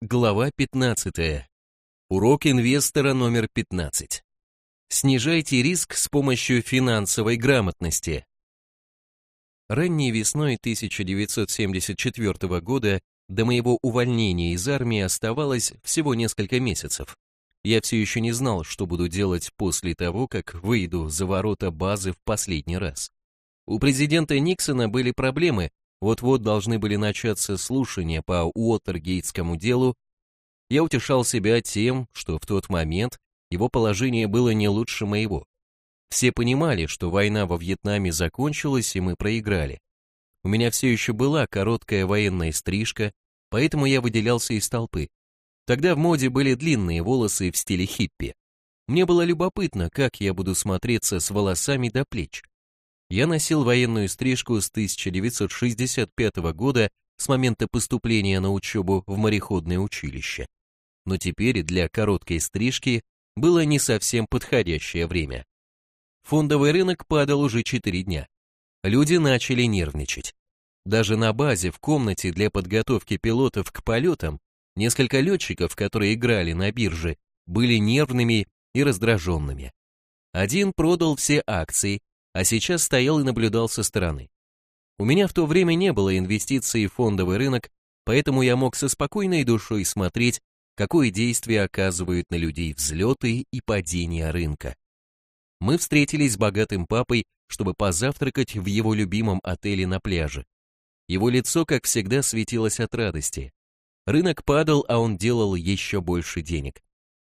Глава 15. Урок инвестора номер 15. Снижайте риск с помощью финансовой грамотности. Ранней весной 1974 года до моего увольнения из армии оставалось всего несколько месяцев. Я все еще не знал, что буду делать после того, как выйду за ворота базы в последний раз. У президента Никсона были проблемы, вот-вот должны были начаться слушания по Уотергейтскому делу. Я утешал себя тем, что в тот момент его положение было не лучше моего. Все понимали, что война во Вьетнаме закончилась, и мы проиграли. У меня все еще была короткая военная стрижка, поэтому я выделялся из толпы. Тогда в моде были длинные волосы в стиле хиппи. Мне было любопытно, как я буду смотреться с волосами до плеч. Я носил военную стрижку с 1965 года с момента поступления на учебу в мореходное училище. Но теперь для короткой стрижки было не совсем подходящее время. Фондовый рынок падал уже 4 дня. Люди начали нервничать. Даже на базе в комнате для подготовки пилотов к полетам несколько летчиков, которые играли на бирже, были нервными и раздраженными. Один продал все акции, а сейчас стоял и наблюдал со стороны. У меня в то время не было инвестиций в фондовый рынок, поэтому я мог со спокойной душой смотреть, какое действие оказывают на людей взлеты и падения рынка. Мы встретились с богатым папой, чтобы позавтракать в его любимом отеле на пляже. Его лицо, как всегда, светилось от радости. Рынок падал, а он делал еще больше денег.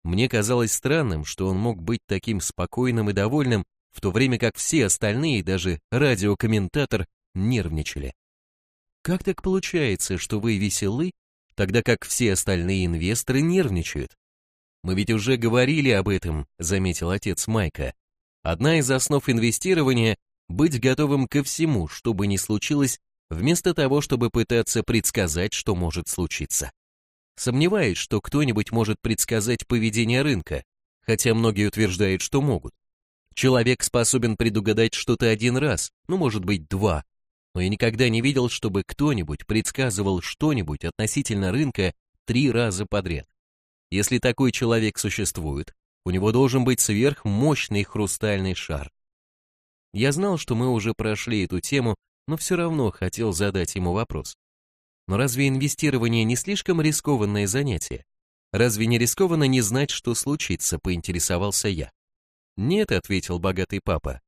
Мне казалось странным, что он мог быть таким спокойным и довольным, в то время как все остальные, даже радиокомментатор, нервничали. Как так получается, что вы веселы, тогда как все остальные инвесторы нервничают? Мы ведь уже говорили об этом, заметил отец Майка. Одна из основ инвестирования – быть готовым ко всему, что бы ни случилось, вместо того, чтобы пытаться предсказать, что может случиться. Сомневаюсь, что кто-нибудь может предсказать поведение рынка, хотя многие утверждают, что могут. Человек способен предугадать что-то один раз, ну, может быть, два. Но я никогда не видел, чтобы кто-нибудь предсказывал что-нибудь относительно рынка три раза подряд. Если такой человек существует, у него должен быть сверхмощный хрустальный шар. Я знал, что мы уже прошли эту тему, но все равно хотел задать ему вопрос. Но разве инвестирование не слишком рискованное занятие? Разве не рискованно не знать, что случится, поинтересовался я. «Нет», — ответил богатый папа.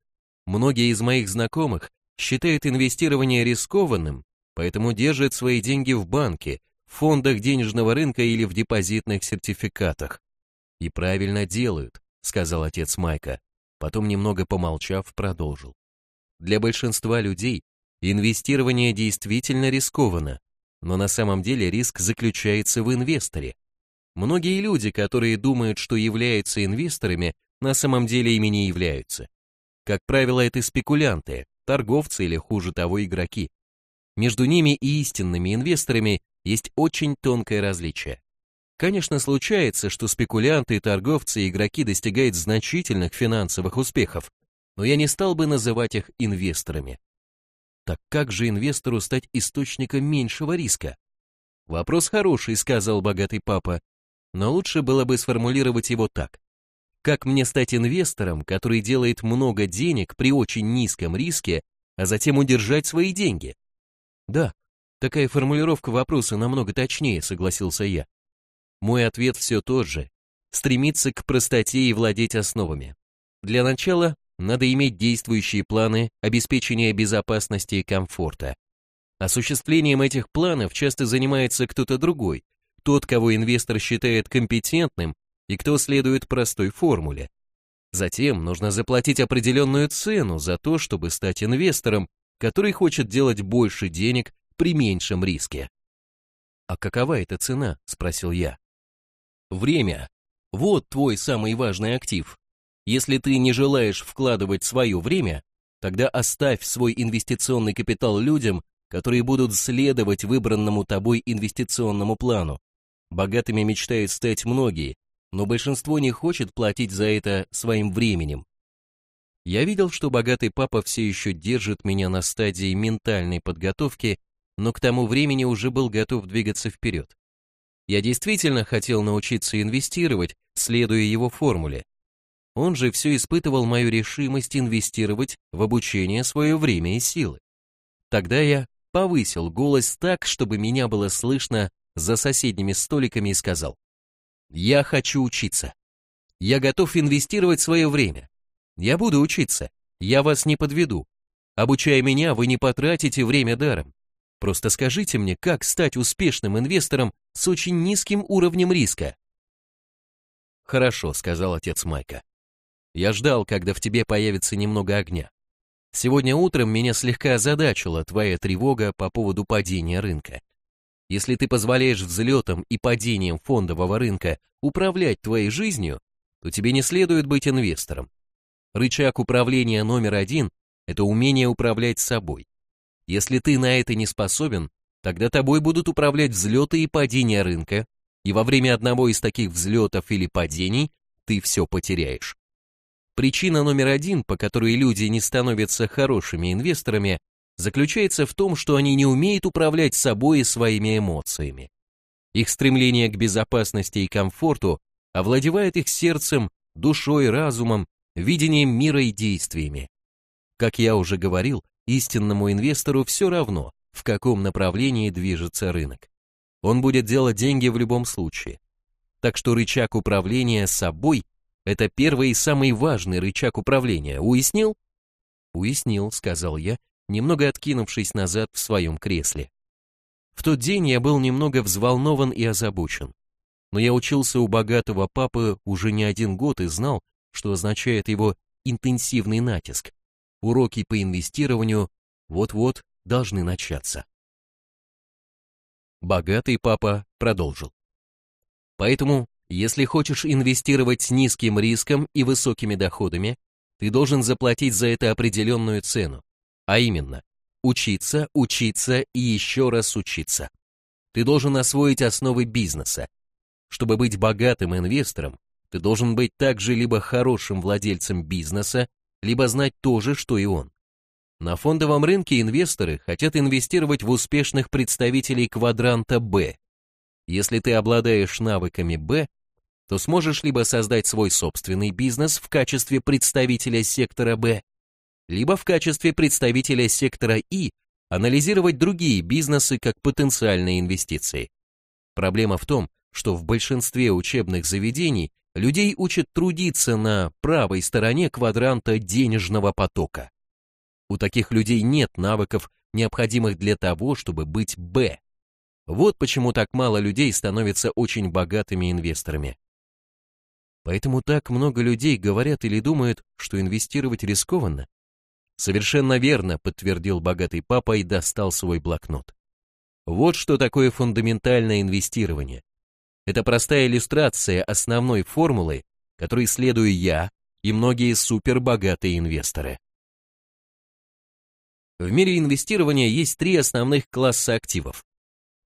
«Многие из моих знакомых считают инвестирование рискованным, поэтому держат свои деньги в банке, в фондах денежного рынка или в депозитных сертификатах». «И правильно делают», — сказал отец Майка. Потом, немного помолчав, продолжил. «Для большинства людей инвестирование действительно рискованно, но на самом деле риск заключается в инвесторе. Многие люди, которые думают, что являются инвесторами, на самом деле ими не являются. Как правило, это спекулянты, торговцы или хуже того игроки. Между ними и истинными инвесторами есть очень тонкое различие. Конечно, случается, что спекулянты, торговцы и игроки достигают значительных финансовых успехов, но я не стал бы называть их инвесторами. Так как же инвестору стать источником меньшего риска? Вопрос хороший, сказал богатый папа, но лучше было бы сформулировать его так. Как мне стать инвестором, который делает много денег при очень низком риске, а затем удержать свои деньги? Да, такая формулировка вопроса намного точнее, согласился я. Мой ответ все тот же. Стремиться к простоте и владеть основами. Для начала надо иметь действующие планы обеспечения безопасности и комфорта. Осуществлением этих планов часто занимается кто-то другой, тот, кого инвестор считает компетентным и кто следует простой формуле. Затем нужно заплатить определенную цену за то, чтобы стать инвестором, который хочет делать больше денег при меньшем риске. «А какова эта цена?» – спросил я. «Время. Вот твой самый важный актив. Если ты не желаешь вкладывать свое время, тогда оставь свой инвестиционный капитал людям, которые будут следовать выбранному тобой инвестиционному плану. Богатыми мечтают стать многие, но большинство не хочет платить за это своим временем. Я видел, что богатый папа все еще держит меня на стадии ментальной подготовки, но к тому времени уже был готов двигаться вперед. Я действительно хотел научиться инвестировать, следуя его формуле. Он же все испытывал мою решимость инвестировать в обучение свое время и силы. Тогда я повысил голос так, чтобы меня было слышно за соседними столиками и сказал, «Я хочу учиться. Я готов инвестировать свое время. Я буду учиться. Я вас не подведу. Обучая меня, вы не потратите время даром. Просто скажите мне, как стать успешным инвестором с очень низким уровнем риска. Хорошо, сказал отец Майка. Я ждал, когда в тебе появится немного огня. Сегодня утром меня слегка озадачила твоя тревога по поводу падения рынка. Если ты позволяешь взлетам и падениям фондового рынка управлять твоей жизнью, то тебе не следует быть инвестором. Рычаг управления номер один – это умение управлять собой. Если ты на это не способен, тогда тобой будут управлять взлеты и падения рынка, и во время одного из таких взлетов или падений ты все потеряешь. Причина номер один, по которой люди не становятся хорошими инвесторами, заключается в том, что они не умеют управлять собой и своими эмоциями. Их стремление к безопасности и комфорту овладевает их сердцем, душой, разумом, видением мира и действиями. Как я уже говорил, истинному инвестору все равно, в каком направлении движется рынок. Он будет делать деньги в любом случае. Так что рычаг управления собой – это первый и самый важный рычаг управления. Уяснил? Уяснил, сказал я, немного откинувшись назад в своем кресле. В тот день я был немного взволнован и озабочен. Но я учился у богатого папы уже не один год и знал, что означает его интенсивный натиск. Уроки по инвестированию вот-вот должны начаться. Богатый папа продолжил. Поэтому, если хочешь инвестировать с низким риском и высокими доходами, ты должен заплатить за это определенную цену, а именно учиться, учиться и еще раз учиться. Ты должен освоить основы бизнеса. Чтобы быть богатым инвестором, ты должен быть также либо хорошим владельцем бизнеса, либо знать то же, что и он. На фондовом рынке инвесторы хотят инвестировать в успешных представителей квадранта Б. Если ты обладаешь навыками Б, то сможешь либо создать свой собственный бизнес в качестве представителя сектора Б, либо в качестве представителя сектора И анализировать другие бизнесы как потенциальные инвестиции. Проблема в том, что в большинстве учебных заведений людей учат трудиться на правой стороне квадранта денежного потока. У таких людей нет навыков, необходимых для того, чтобы быть Б. Вот почему так мало людей становятся очень богатыми инвесторами. Поэтому так много людей говорят или думают, что инвестировать рискованно. Совершенно верно, подтвердил богатый папа и достал свой блокнот. Вот что такое фундаментальное инвестирование. Это простая иллюстрация основной формулы, которой следую я и многие супербогатые инвесторы. В мире инвестирования есть три основных класса активов.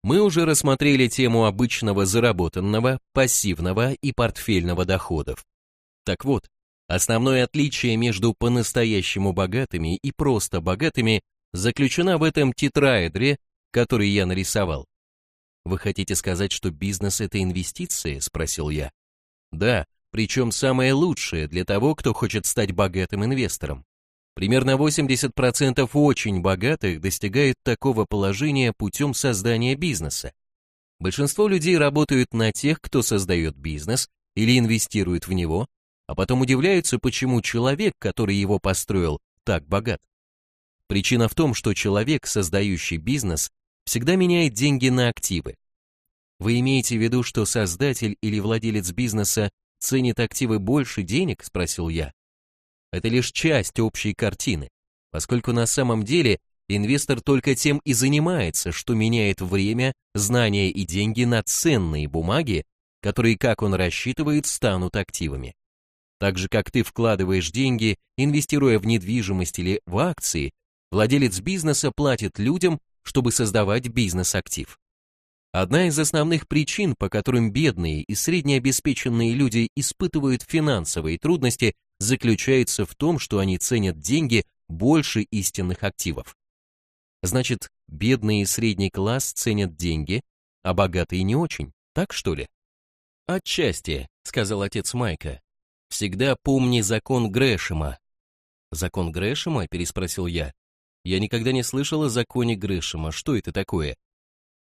Мы уже рассмотрели тему обычного заработанного, пассивного и портфельного доходов. Так вот, основное отличие между по-настоящему богатыми и просто богатыми заключено в этом тетраэдре, который я нарисовал. Вы хотите сказать, что бизнес это инвестиции? Спросил я. Да, причем самое лучшее для того, кто хочет стать богатым инвестором. Примерно 80% очень богатых достигают такого положения путем создания бизнеса. Большинство людей работают на тех, кто создает бизнес или инвестирует в него, а потом удивляются, почему человек, который его построил, так богат. Причина в том, что человек, создающий бизнес, всегда меняет деньги на активы. Вы имеете в виду, что создатель или владелец бизнеса ценит активы больше денег, спросил я это лишь часть общей картины, поскольку на самом деле инвестор только тем и занимается, что меняет время, знания и деньги на ценные бумаги, которые, как он рассчитывает, станут активами. Так же, как ты вкладываешь деньги, инвестируя в недвижимость или в акции, владелец бизнеса платит людям, чтобы создавать бизнес-актив. Одна из основных причин, по которым бедные и среднеобеспеченные люди испытывают финансовые трудности, заключается в том, что они ценят деньги больше истинных активов. Значит, бедный и средний класс ценят деньги, а богатые не очень, Так что ли? Отчасти, сказал отец Майка. Всегда помни закон Грэшема. Закон Грэшема? переспросил я. Я никогда не слышал о законе Грэшема. Что это такое?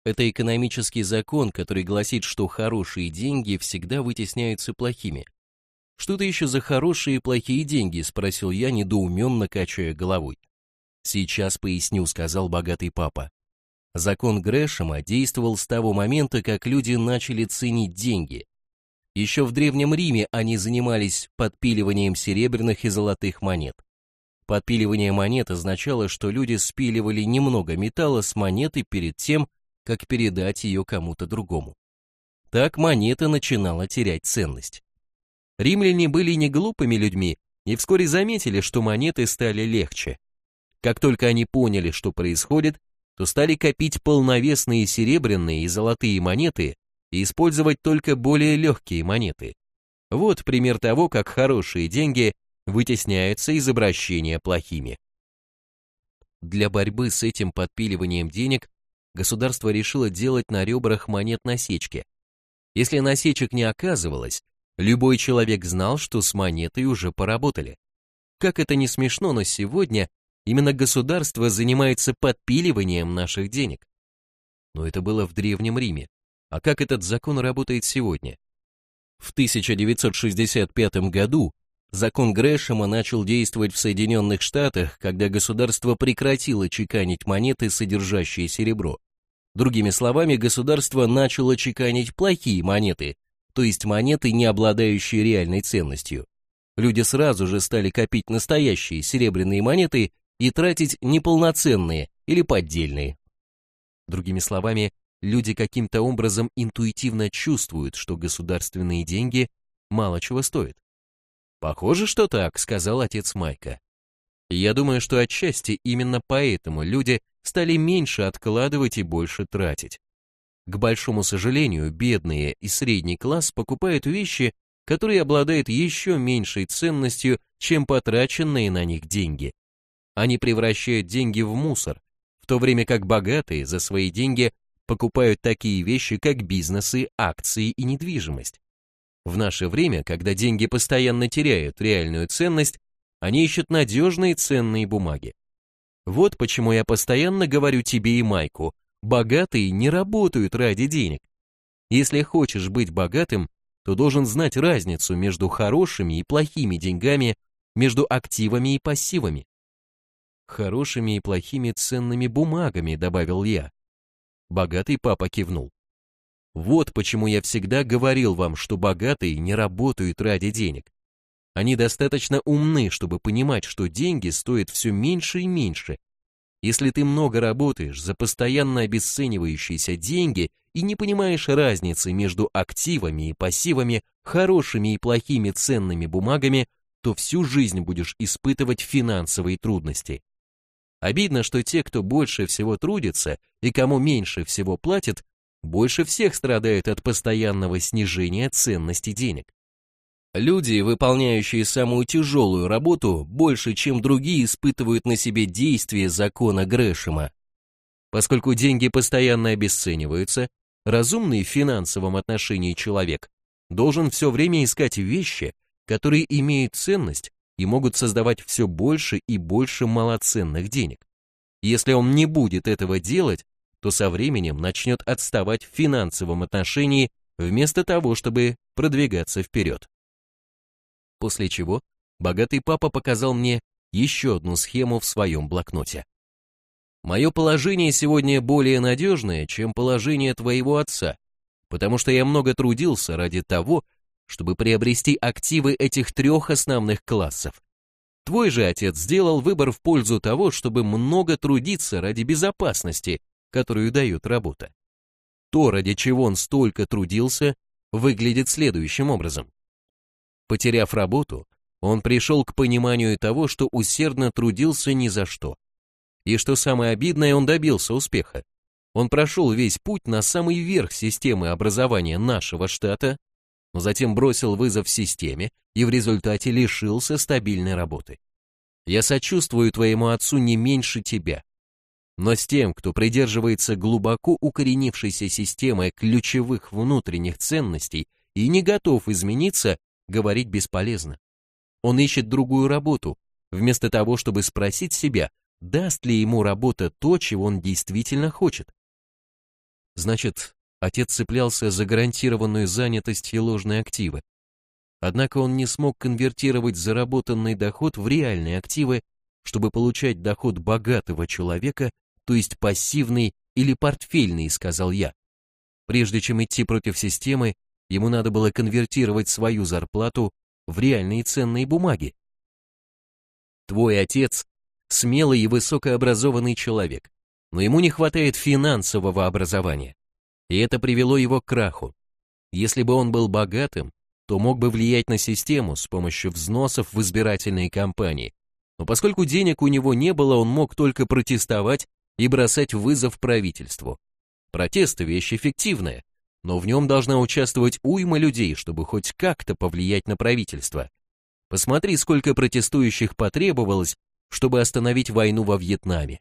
Это экономический закон, который гласит, что хорошие деньги всегда вытесняются плохими. Что это еще за хорошие и плохие деньги? спросил я, недоуменно качая головой. Сейчас поясню, сказал богатый папа. Закон Грэшема действовал с того момента, как люди начали ценить деньги. Еще в Древнем Риме они занимались подпиливанием серебряных и золотых монет. Подпиливание монет означало, что люди спиливали немного металла с монеты перед тем, как передать ее кому-то другому. Так монета начинала терять ценность. Римляне были не глупыми людьми и вскоре заметили, что монеты стали легче. Как только они поняли, что происходит, то стали копить полновесные серебряные и золотые монеты и использовать только более легкие монеты. Вот пример того, как хорошие деньги вытесняются из обращения плохими. Для борьбы с этим подпиливанием денег государство решило делать на ребрах монет насечки. Если насечек не оказывалось, любой человек знал, что с монетой уже поработали. Как это не смешно, но сегодня Именно государство занимается подпиливанием наших денег. Но это было в Древнем Риме. А как этот закон работает сегодня? В 1965 году закон Грэшема начал действовать в Соединенных Штатах, когда государство прекратило чеканить монеты, содержащие серебро. Другими словами, государство начало чеканить плохие монеты, то есть монеты, не обладающие реальной ценностью. Люди сразу же стали копить настоящие серебряные монеты и тратить неполноценные или поддельные. Другими словами, люди каким-то образом интуитивно чувствуют, что государственные деньги мало чего стоят. «Похоже, что так», — сказал отец Майка. «Я думаю, что отчасти именно поэтому люди стали меньше откладывать и больше тратить. К большому сожалению, бедные и средний класс покупают вещи, которые обладают еще меньшей ценностью, чем потраченные на них деньги. Они превращают деньги в мусор, в то время как богатые за свои деньги покупают такие вещи, как бизнесы, акции и недвижимость. В наше время, когда деньги постоянно теряют реальную ценность, они ищут надежные ценные бумаги. Вот почему я постоянно говорю тебе и Майку, богатые не работают ради денег. Если хочешь быть богатым, то должен знать разницу между хорошими и плохими деньгами, между активами и пассивами хорошими и плохими ценными бумагами, добавил я. Богатый папа кивнул. Вот почему я всегда говорил вам, что богатые не работают ради денег. Они достаточно умны, чтобы понимать, что деньги стоят все меньше и меньше. Если ты много работаешь за постоянно обесценивающиеся деньги и не понимаешь разницы между активами и пассивами, хорошими и плохими ценными бумагами, то всю жизнь будешь испытывать финансовые трудности. Обидно, что те, кто больше всего трудится и кому меньше всего платят, больше всех страдают от постоянного снижения ценности денег. Люди, выполняющие самую тяжелую работу, больше, чем другие, испытывают на себе действие закона Грэшема. Поскольку деньги постоянно обесцениваются, разумный в финансовом отношении человек должен все время искать вещи, которые имеют ценность и могут создавать все больше и больше малоценных денег. Если он не будет этого делать, то со временем начнет отставать в финансовом отношении вместо того, чтобы продвигаться вперед. После чего богатый папа показал мне еще одну схему в своем блокноте. Мое положение сегодня более надежное, чем положение твоего отца, потому что я много трудился ради того, чтобы приобрести активы этих трех основных классов. Твой же отец сделал выбор в пользу того, чтобы много трудиться ради безопасности, которую дает работа. То, ради чего он столько трудился, выглядит следующим образом. Потеряв работу, он пришел к пониманию того, что усердно трудился ни за что. И что самое обидное, он добился успеха. Он прошел весь путь на самый верх системы образования нашего штата но затем бросил вызов системе и в результате лишился стабильной работы. Я сочувствую твоему отцу не меньше тебя. Но с тем, кто придерживается глубоко укоренившейся системы ключевых внутренних ценностей и не готов измениться, говорить бесполезно. Он ищет другую работу, вместо того, чтобы спросить себя, даст ли ему работа то, чего он действительно хочет. Значит, отец цеплялся за гарантированную занятость и ложные активы. Однако он не смог конвертировать заработанный доход в реальные активы, чтобы получать доход богатого человека, то есть пассивный или портфельный, сказал я. Прежде чем идти против системы, ему надо было конвертировать свою зарплату в реальные ценные бумаги. Твой отец – смелый и высокообразованный человек, но ему не хватает финансового образования. И это привело его к краху. Если бы он был богатым, то мог бы влиять на систему с помощью взносов в избирательные кампании. Но поскольку денег у него не было, он мог только протестовать и бросать вызов правительству. Протест – вещь эффективная, но в нем должна участвовать уйма людей, чтобы хоть как-то повлиять на правительство. Посмотри, сколько протестующих потребовалось, чтобы остановить войну во Вьетнаме.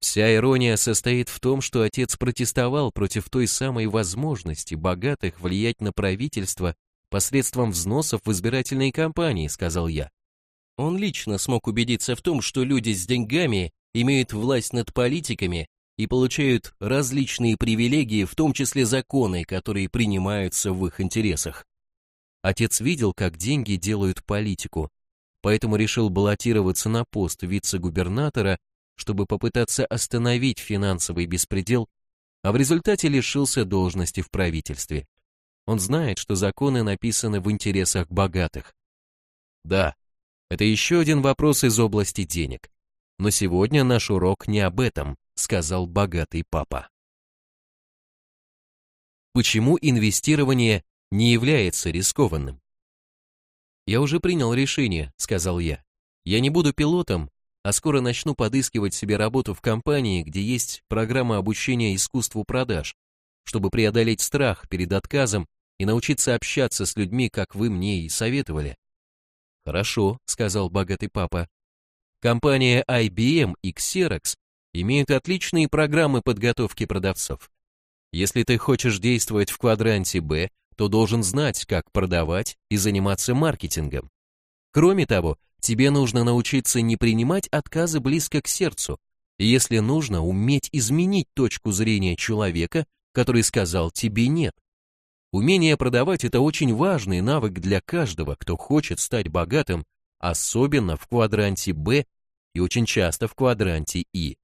Вся ирония состоит в том, что отец протестовал против той самой возможности богатых влиять на правительство посредством взносов в избирательные кампании, сказал я. Он лично смог убедиться в том, что люди с деньгами имеют власть над политиками и получают различные привилегии, в том числе законы, которые принимаются в их интересах. Отец видел, как деньги делают политику, поэтому решил баллотироваться на пост вице-губернатора, чтобы попытаться остановить финансовый беспредел, а в результате лишился должности в правительстве. Он знает, что законы написаны в интересах богатых. Да, это еще один вопрос из области денег. Но сегодня наш урок не об этом, сказал богатый папа. Почему инвестирование не является рискованным. «Я уже принял решение», — сказал я. «Я не буду пилотом, а скоро начну подыскивать себе работу в компании, где есть программа обучения искусству продаж, чтобы преодолеть страх перед отказом и научиться общаться с людьми, как вы мне и советовали». «Хорошо», — сказал богатый папа. «Компания IBM и Xerox имеют отличные программы подготовки продавцов. Если ты хочешь действовать в квадранте Б, то должен знать, как продавать и заниматься маркетингом. Кроме того, тебе нужно научиться не принимать отказы близко к сердцу, и если нужно, уметь изменить точку зрения человека, который сказал тебе «нет». Умение продавать – это очень важный навык для каждого, кто хочет стать богатым, особенно в квадранте «Б» и очень часто в квадранте «И».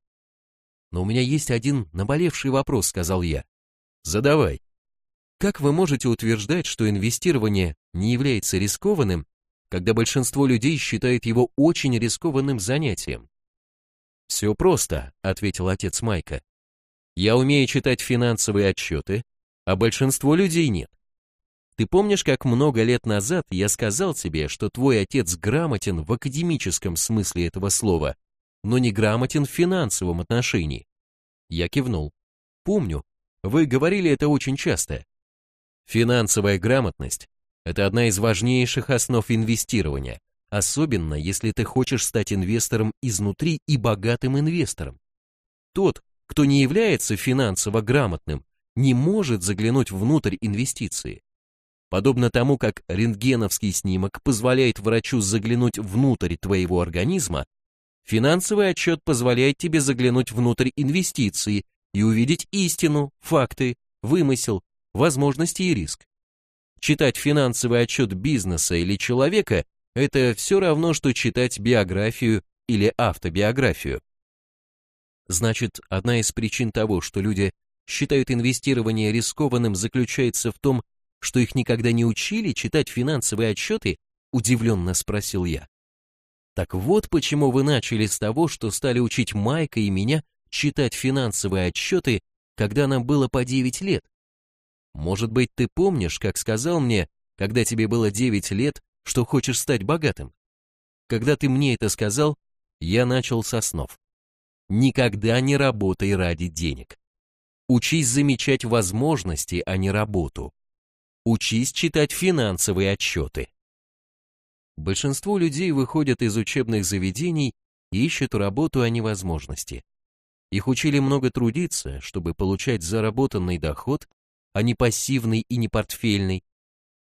«Но у меня есть один наболевший вопрос», — сказал я. «Задавай». Как вы можете утверждать, что инвестирование не является рискованным, когда большинство людей считает его очень рискованным занятием? Все просто, ответил отец Майка. Я умею читать финансовые отчеты, а большинство людей нет. Ты помнишь, как много лет назад я сказал тебе, что твой отец грамотен в академическом смысле этого слова, но не грамотен в финансовом отношении? Я кивнул. Помню, вы говорили это очень часто. Финансовая грамотность – это одна из важнейших основ инвестирования, особенно если ты хочешь стать инвестором изнутри и богатым инвестором. Тот, кто не является финансово грамотным, не может заглянуть внутрь инвестиции. Подобно тому, как рентгеновский снимок позволяет врачу заглянуть внутрь твоего организма, финансовый отчет позволяет тебе заглянуть внутрь инвестиции и увидеть истину, факты, вымысел, возможности и риск. Читать финансовый отчет бизнеса или человека – это все равно, что читать биографию или автобиографию. Значит, одна из причин того, что люди считают инвестирование рискованным, заключается в том, что их никогда не учили читать финансовые отчеты, удивленно спросил я. Так вот почему вы начали с того, что стали учить Майка и меня читать финансовые отчеты, когда нам было по 9 лет. Может быть, ты помнишь, как сказал мне, когда тебе было 9 лет, что хочешь стать богатым? Когда ты мне это сказал, я начал со снов. Никогда не работай ради денег. Учись замечать возможности, а не работу. Учись читать финансовые отчеты. Большинство людей выходят из учебных заведений и ищут работу, а не возможности. Их учили много трудиться, чтобы получать заработанный доход, а не пассивный и не портфельный,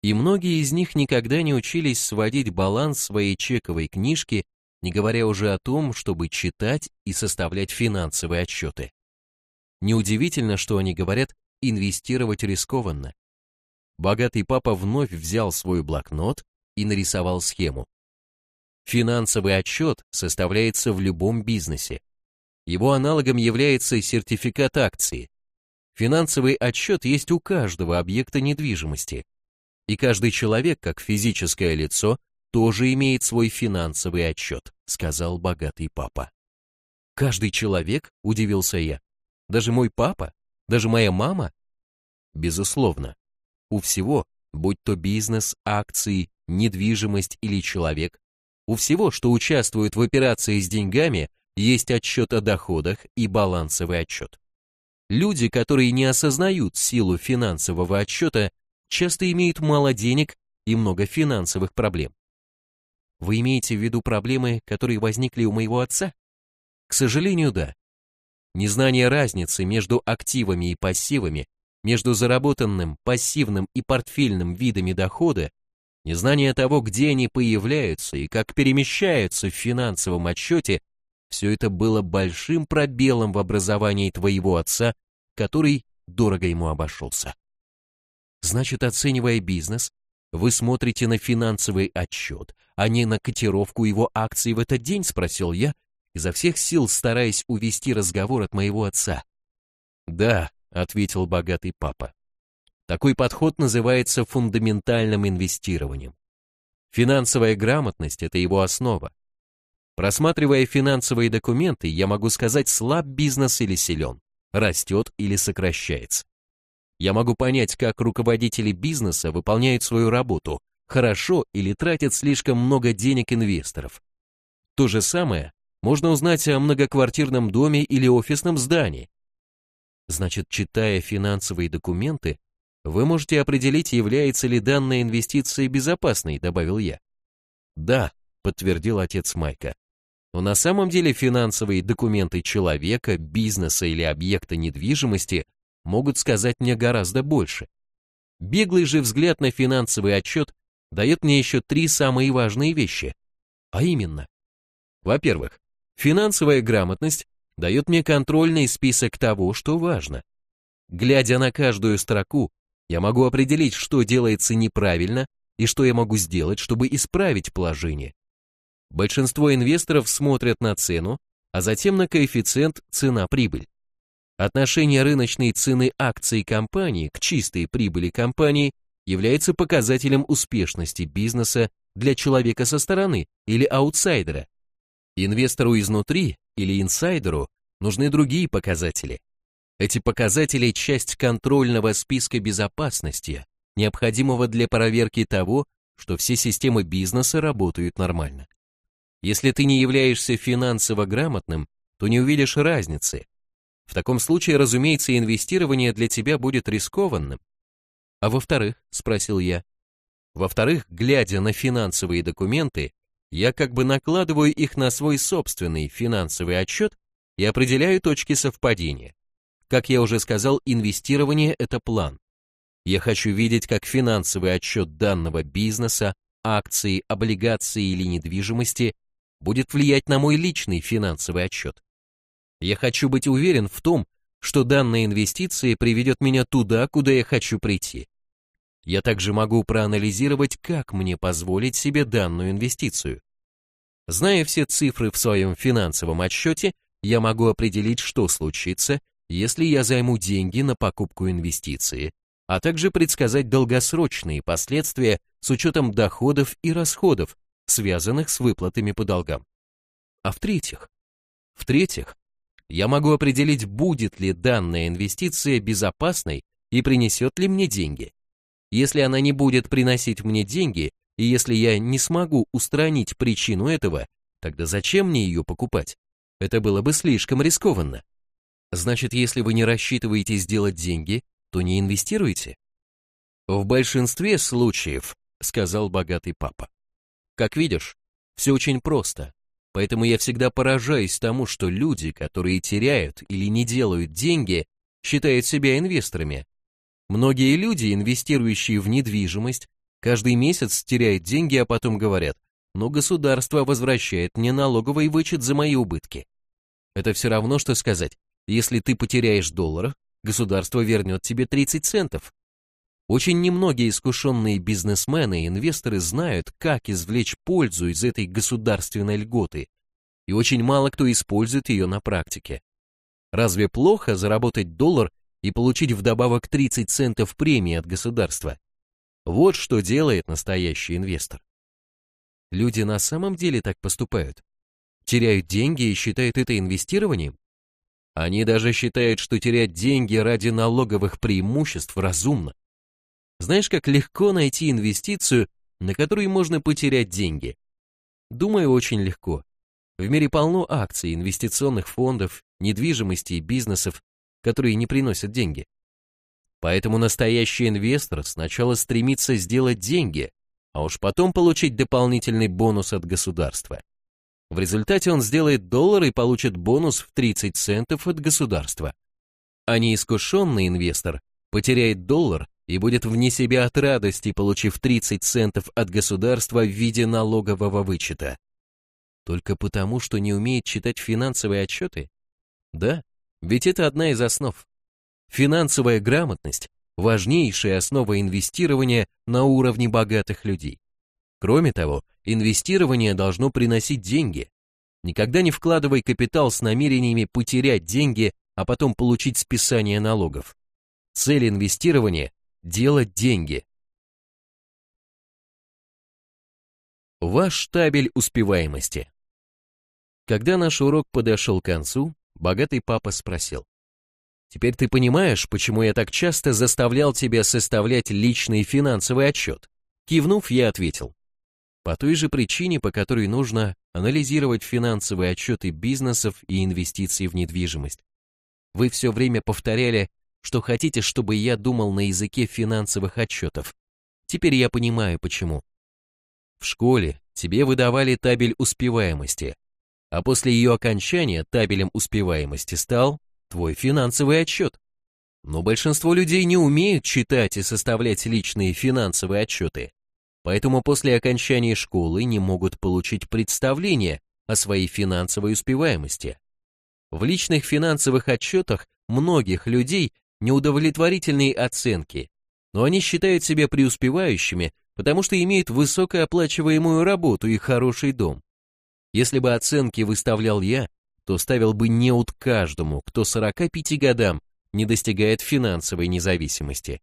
и многие из них никогда не учились сводить баланс своей чековой книжки, не говоря уже о том, чтобы читать и составлять финансовые отчеты. Неудивительно, что они говорят «инвестировать рискованно». Богатый папа вновь взял свой блокнот и нарисовал схему. Финансовый отчет составляется в любом бизнесе. Его аналогом является сертификат акции. Финансовый отчет есть у каждого объекта недвижимости – и каждый человек, как физическое лицо, тоже имеет свой финансовый отчет, сказал богатый папа. Каждый человек, удивился я. Даже мой папа? Даже моя мама? Безусловно. У всего, будь то бизнес, акции, недвижимость или человек, у всего, что участвует в операции с деньгами, есть отчет о доходах и балансовый отчет. Люди, которые не осознают силу финансового отчета, часто имеют мало денег и много финансовых проблем. Вы имеете в виду проблемы, которые возникли у моего отца? К сожалению, да. Незнание разницы между активами и пассивами, между заработанным, пассивным и портфельным видами дохода, незнание того, где они появляются и как перемещаются в финансовом отчете, все это было большим пробелом в образовании твоего отца, который дорого ему обошелся. Значит, оценивая бизнес, вы смотрите на финансовый отчет, а не на котировку его акций в этот день, спросил я, изо всех сил стараясь увести разговор от моего отца. Да, ответил богатый папа. Такой подход называется фундаментальным инвестированием. Финансовая грамотность – это его основа. Просматривая финансовые документы, я могу сказать, слаб бизнес или силен, растет или сокращается. Я могу понять, как руководители бизнеса выполняют свою работу, хорошо или тратят слишком много денег инвесторов. То же самое можно узнать о многоквартирном доме или офисном здании. Значит, читая финансовые документы, вы можете определить, является ли данная инвестиция безопасной, добавил я. Да, подтвердил отец Майка. Но на самом деле финансовые документы человека, бизнеса или объекта недвижимости могут сказать мне гораздо больше. Беглый же взгляд на финансовый отчет дает мне еще три самые важные вещи. А именно, во-первых, финансовая грамотность дает мне контрольный список того, что важно. Глядя на каждую строку, я могу определить, что делается неправильно и что я могу сделать, чтобы исправить положение. Большинство инвесторов смотрят на цену, а затем на коэффициент цена-прибыль. Отношение рыночной цены акций компании к чистой прибыли компании является показателем успешности бизнеса для человека со стороны или аутсайдера. Инвестору изнутри или инсайдеру нужны другие показатели. Эти показатели – часть контрольного списка безопасности, необходимого для проверки того, что все системы бизнеса работают нормально. Если ты не являешься финансово грамотным, то не увидишь разницы, в таком случае, разумеется, инвестирование для тебя будет рискованным. А во-вторых, спросил я. Во-вторых, глядя на финансовые документы, я как бы накладываю их на свой собственный финансовый отчет и определяю точки совпадения. Как я уже сказал, инвестирование – это план. Я хочу видеть, как финансовый отчет данного бизнеса, акции, облигации или недвижимости будет влиять на мой личный финансовый отчет. Я хочу быть уверен в том, что данная инвестиция приведет меня туда, куда я хочу прийти. Я также могу проанализировать, как мне позволить себе данную инвестицию. Зная все цифры в своем финансовом отчете, я могу определить, что случится, если я займу деньги на покупку инвестиции, а также предсказать долгосрочные последствия с учетом доходов и расходов, связанных с выплатами по долгам. А в-третьих, в-третьих, я могу определить, будет ли данная инвестиция безопасной и принесет ли мне деньги. Если она не будет приносить мне деньги, и если я не смогу устранить причину этого, тогда зачем мне ее покупать? Это было бы слишком рискованно. Значит, если вы не рассчитываете сделать деньги, то не инвестируйте. В большинстве случаев, сказал богатый папа. Как видишь, все очень просто. Поэтому я всегда поражаюсь тому, что люди, которые теряют или не делают деньги, считают себя инвесторами. Многие люди, инвестирующие в недвижимость, каждый месяц теряют деньги, а потом говорят, но государство возвращает мне налоговый вычет за мои убытки. Это все равно, что сказать, если ты потеряешь доллар, государство вернет тебе 30 центов. Очень немногие искушенные бизнесмены и инвесторы знают, как извлечь пользу из этой государственной льготы, и очень мало кто использует ее на практике. Разве плохо заработать доллар и получить вдобавок 30 центов премии от государства? Вот что делает настоящий инвестор. Люди на самом деле так поступают. Теряют деньги и считают это инвестированием? Они даже считают, что терять деньги ради налоговых преимуществ разумно. Знаешь, как легко найти инвестицию, на которой можно потерять деньги? Думаю, очень легко. В мире полно акций, инвестиционных фондов, недвижимости и бизнесов, которые не приносят деньги. Поэтому настоящий инвестор сначала стремится сделать деньги, а уж потом получить дополнительный бонус от государства. В результате он сделает доллар и получит бонус в 30 центов от государства. А неискушенный инвестор потеряет доллар и будет вне себя от радости, получив 30 центов от государства в виде налогового вычета. Только потому, что не умеет читать финансовые отчеты? Да, ведь это одна из основ. Финансовая грамотность – важнейшая основа инвестирования на уровне богатых людей. Кроме того, инвестирование должно приносить деньги. Никогда не вкладывай капитал с намерениями потерять деньги, а потом получить списание налогов. Цель инвестирования делать деньги. Ваш табель успеваемости. Когда наш урок подошел к концу, богатый папа спросил. «Теперь ты понимаешь, почему я так часто заставлял тебя составлять личный финансовый отчет?» Кивнув, я ответил. По той же причине, по которой нужно анализировать финансовые отчеты бизнесов и инвестиций в недвижимость. Вы все время повторяли что хотите, чтобы я думал на языке финансовых отчетов. Теперь я понимаю, почему. В школе тебе выдавали табель успеваемости, а после ее окончания табелем успеваемости стал твой финансовый отчет. Но большинство людей не умеют читать и составлять личные финансовые отчеты, поэтому после окончания школы не могут получить представление о своей финансовой успеваемости. В личных финансовых отчетах многих людей неудовлетворительные оценки, но они считают себя преуспевающими, потому что имеют высокооплачиваемую работу и хороший дом. Если бы оценки выставлял я, то ставил бы неуд каждому, кто 45 годам не достигает финансовой независимости.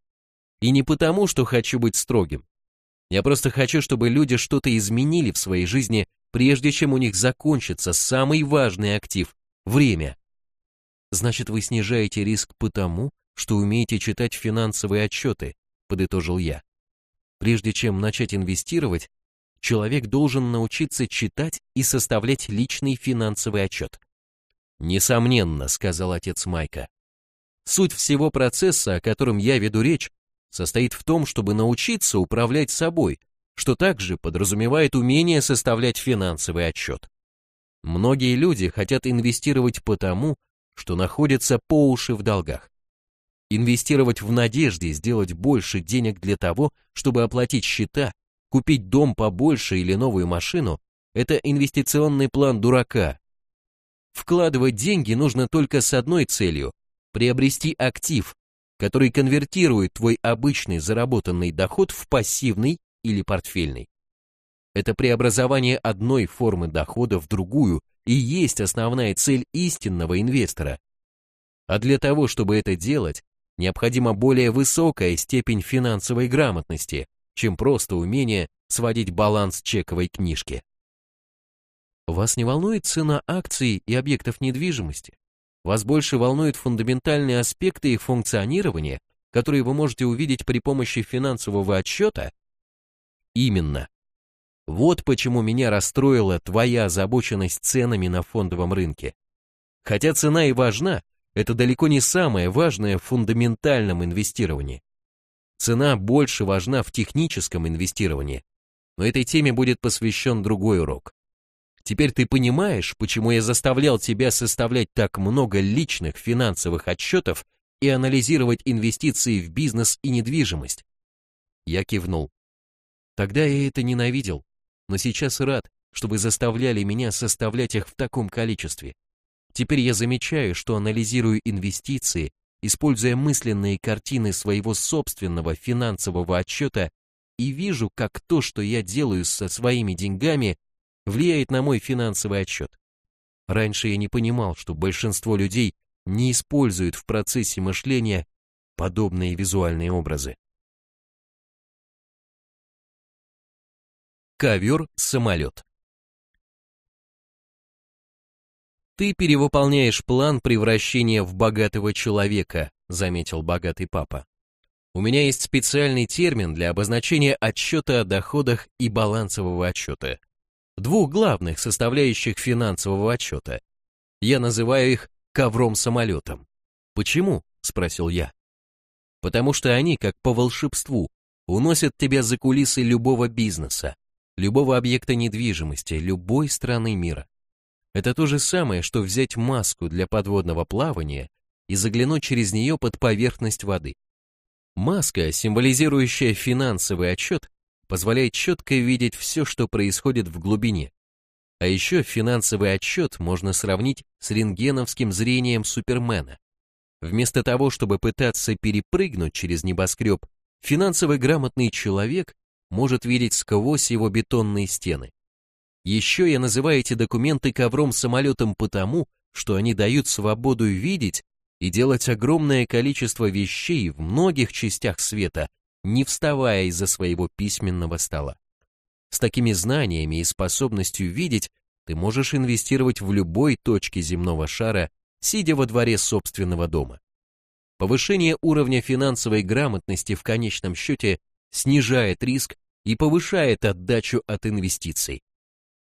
И не потому, что хочу быть строгим. Я просто хочу, чтобы люди что-то изменили в своей жизни, прежде чем у них закончится самый важный актив – время. Значит, вы снижаете риск потому, что умеете читать финансовые отчеты, подытожил я. Прежде чем начать инвестировать, человек должен научиться читать и составлять личный финансовый отчет. Несомненно, сказал отец Майка. Суть всего процесса, о котором я веду речь, состоит в том, чтобы научиться управлять собой, что также подразумевает умение составлять финансовый отчет. Многие люди хотят инвестировать потому, что находятся по уши в долгах. Инвестировать в надежде сделать больше денег для того, чтобы оплатить счета, купить дом побольше или новую машину – это инвестиционный план дурака. Вкладывать деньги нужно только с одной целью – приобрести актив, который конвертирует твой обычный заработанный доход в пассивный или портфельный. Это преобразование одной формы дохода в другую и есть основная цель истинного инвестора. А для того, чтобы это делать, необходима более высокая степень финансовой грамотности, чем просто умение сводить баланс чековой книжки. Вас не волнует цена акций и объектов недвижимости? Вас больше волнуют фундаментальные аспекты их функционирования, которые вы можете увидеть при помощи финансового отчета? Именно. Вот почему меня расстроила твоя озабоченность ценами на фондовом рынке. Хотя цена и важна, это далеко не самое важное в фундаментальном инвестировании. Цена больше важна в техническом инвестировании, но этой теме будет посвящен другой урок. Теперь ты понимаешь, почему я заставлял тебя составлять так много личных финансовых отчетов и анализировать инвестиции в бизнес и недвижимость? Я кивнул. Тогда я это ненавидел, но сейчас рад, что вы заставляли меня составлять их в таком количестве. Теперь я замечаю, что анализирую инвестиции, используя мысленные картины своего собственного финансового отчета и вижу, как то, что я делаю со своими деньгами, влияет на мой финансовый отчет. Раньше я не понимал, что большинство людей не используют в процессе мышления подобные визуальные образы. Ковер-самолет «Ты перевыполняешь план превращения в богатого человека», заметил богатый папа. «У меня есть специальный термин для обозначения отчета о доходах и балансового отчета двух главных составляющих финансового отчета. Я называю их ковром-самолетом. «Почему?» – спросил я. «Потому что они, как по волшебству, уносят тебя за кулисы любого бизнеса, любого объекта недвижимости, любой страны мира. Это то же самое, что взять маску для подводного плавания и заглянуть через нее под поверхность воды. Маска, символизирующая финансовый отчет, позволяет четко видеть все, что происходит в глубине. А еще финансовый отчет можно сравнить с рентгеновским зрением Супермена. Вместо того, чтобы пытаться перепрыгнуть через небоскреб, финансовый грамотный человек может видеть сквозь его бетонные стены. Еще я называю эти документы ковром-самолетом потому, что они дают свободу видеть и делать огромное количество вещей в многих частях света не вставая из-за своего письменного стола. С такими знаниями и способностью видеть ты можешь инвестировать в любой точке земного шара, сидя во дворе собственного дома. Повышение уровня финансовой грамотности в конечном счете снижает риск и повышает отдачу от инвестиций.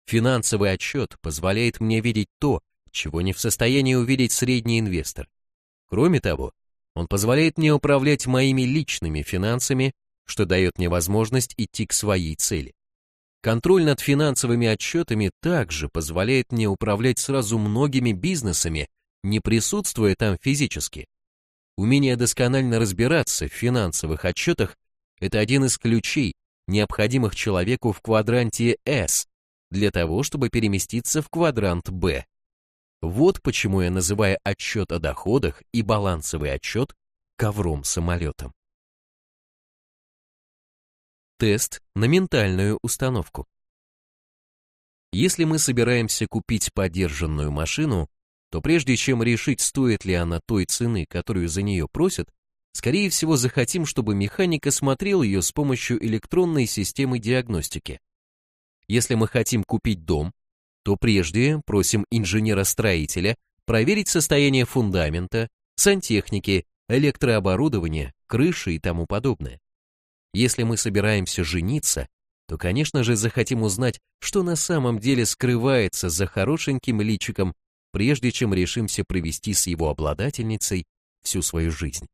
Финансовый отчет позволяет мне видеть то, чего не в состоянии увидеть средний инвестор. Кроме того, он позволяет мне управлять моими личными финансами, что дает мне возможность идти к своей цели. Контроль над финансовыми отчетами также позволяет мне управлять сразу многими бизнесами, не присутствуя там физически. Умение досконально разбираться в финансовых отчетах – это один из ключей, необходимых человеку в квадранте S, для того, чтобы переместиться в квадрант B. Вот почему я называю отчет о доходах и балансовый отчет ковром-самолетом. Тест на ментальную установку. Если мы собираемся купить подержанную машину, то прежде чем решить, стоит ли она той цены, которую за нее просят, скорее всего захотим, чтобы механик осмотрел ее с помощью электронной системы диагностики. Если мы хотим купить дом, то прежде просим инженера-строителя проверить состояние фундамента, сантехники, электрооборудования, крыши и тому подобное. Если мы собираемся жениться, то, конечно же, захотим узнать, что на самом деле скрывается за хорошеньким личиком, прежде чем решимся провести с его обладательницей всю свою жизнь.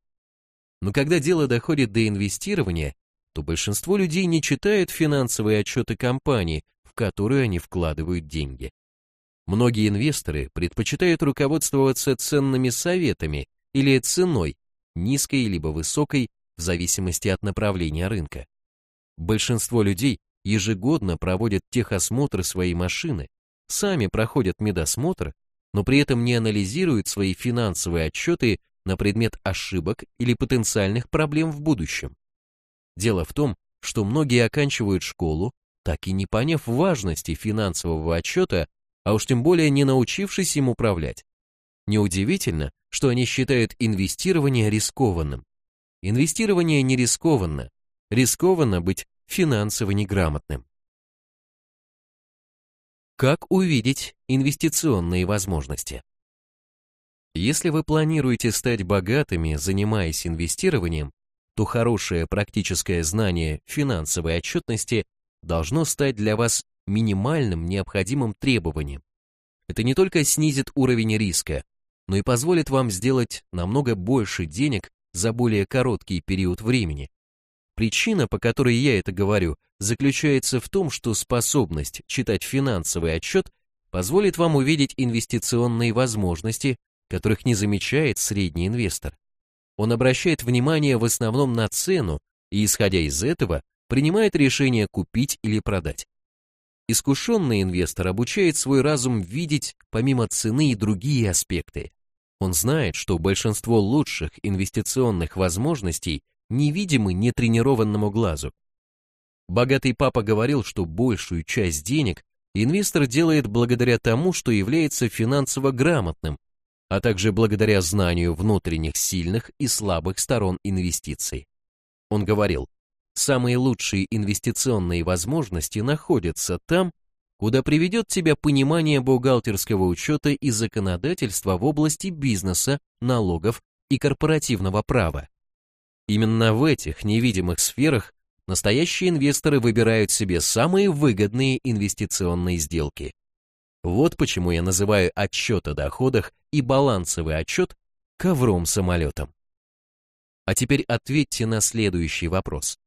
Но когда дело доходит до инвестирования, то большинство людей не читают финансовые отчеты компании, которую они вкладывают деньги. Многие инвесторы предпочитают руководствоваться ценными советами или ценой, низкой либо высокой, в зависимости от направления рынка. Большинство людей ежегодно проводят техосмотр своей машины, сами проходят медосмотр, но при этом не анализируют свои финансовые отчеты на предмет ошибок или потенциальных проблем в будущем. Дело в том, что многие оканчивают школу, так и не поняв важности финансового отчета, а уж тем более не научившись им управлять. Неудивительно, что они считают инвестирование рискованным. Инвестирование не рискованно, рискованно быть финансово неграмотным. Как увидеть инвестиционные возможности? Если вы планируете стать богатыми, занимаясь инвестированием, то хорошее практическое знание финансовой отчетности должно стать для вас минимальным необходимым требованием. Это не только снизит уровень риска, но и позволит вам сделать намного больше денег за более короткий период времени. Причина, по которой я это говорю, заключается в том, что способность читать финансовый отчет позволит вам увидеть инвестиционные возможности, которых не замечает средний инвестор. Он обращает внимание в основном на цену и, исходя из этого, принимает решение купить или продать. Искушенный инвестор обучает свой разум видеть помимо цены и другие аспекты. Он знает, что большинство лучших инвестиционных возможностей невидимы нетренированному глазу. Богатый папа говорил, что большую часть денег инвестор делает благодаря тому, что является финансово грамотным, а также благодаря знанию внутренних сильных и слабых сторон инвестиций. Он говорил, самые лучшие инвестиционные возможности находятся там, куда приведет тебя понимание бухгалтерского учета и законодательства в области бизнеса, налогов и корпоративного права. Именно в этих невидимых сферах настоящие инвесторы выбирают себе самые выгодные инвестиционные сделки. Вот почему я называю отчет о доходах и балансовый отчет ковром-самолетом. А теперь ответьте на следующий вопрос.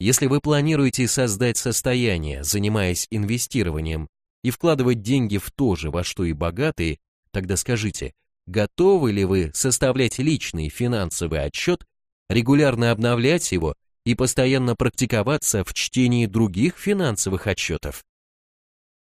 Если вы планируете создать состояние, занимаясь инвестированием, и вкладывать деньги в то же, во что и богатые, тогда скажите, готовы ли вы составлять личный финансовый отчет, регулярно обновлять его и постоянно практиковаться в чтении других финансовых отчетов?